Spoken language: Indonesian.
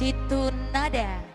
Citu Nada.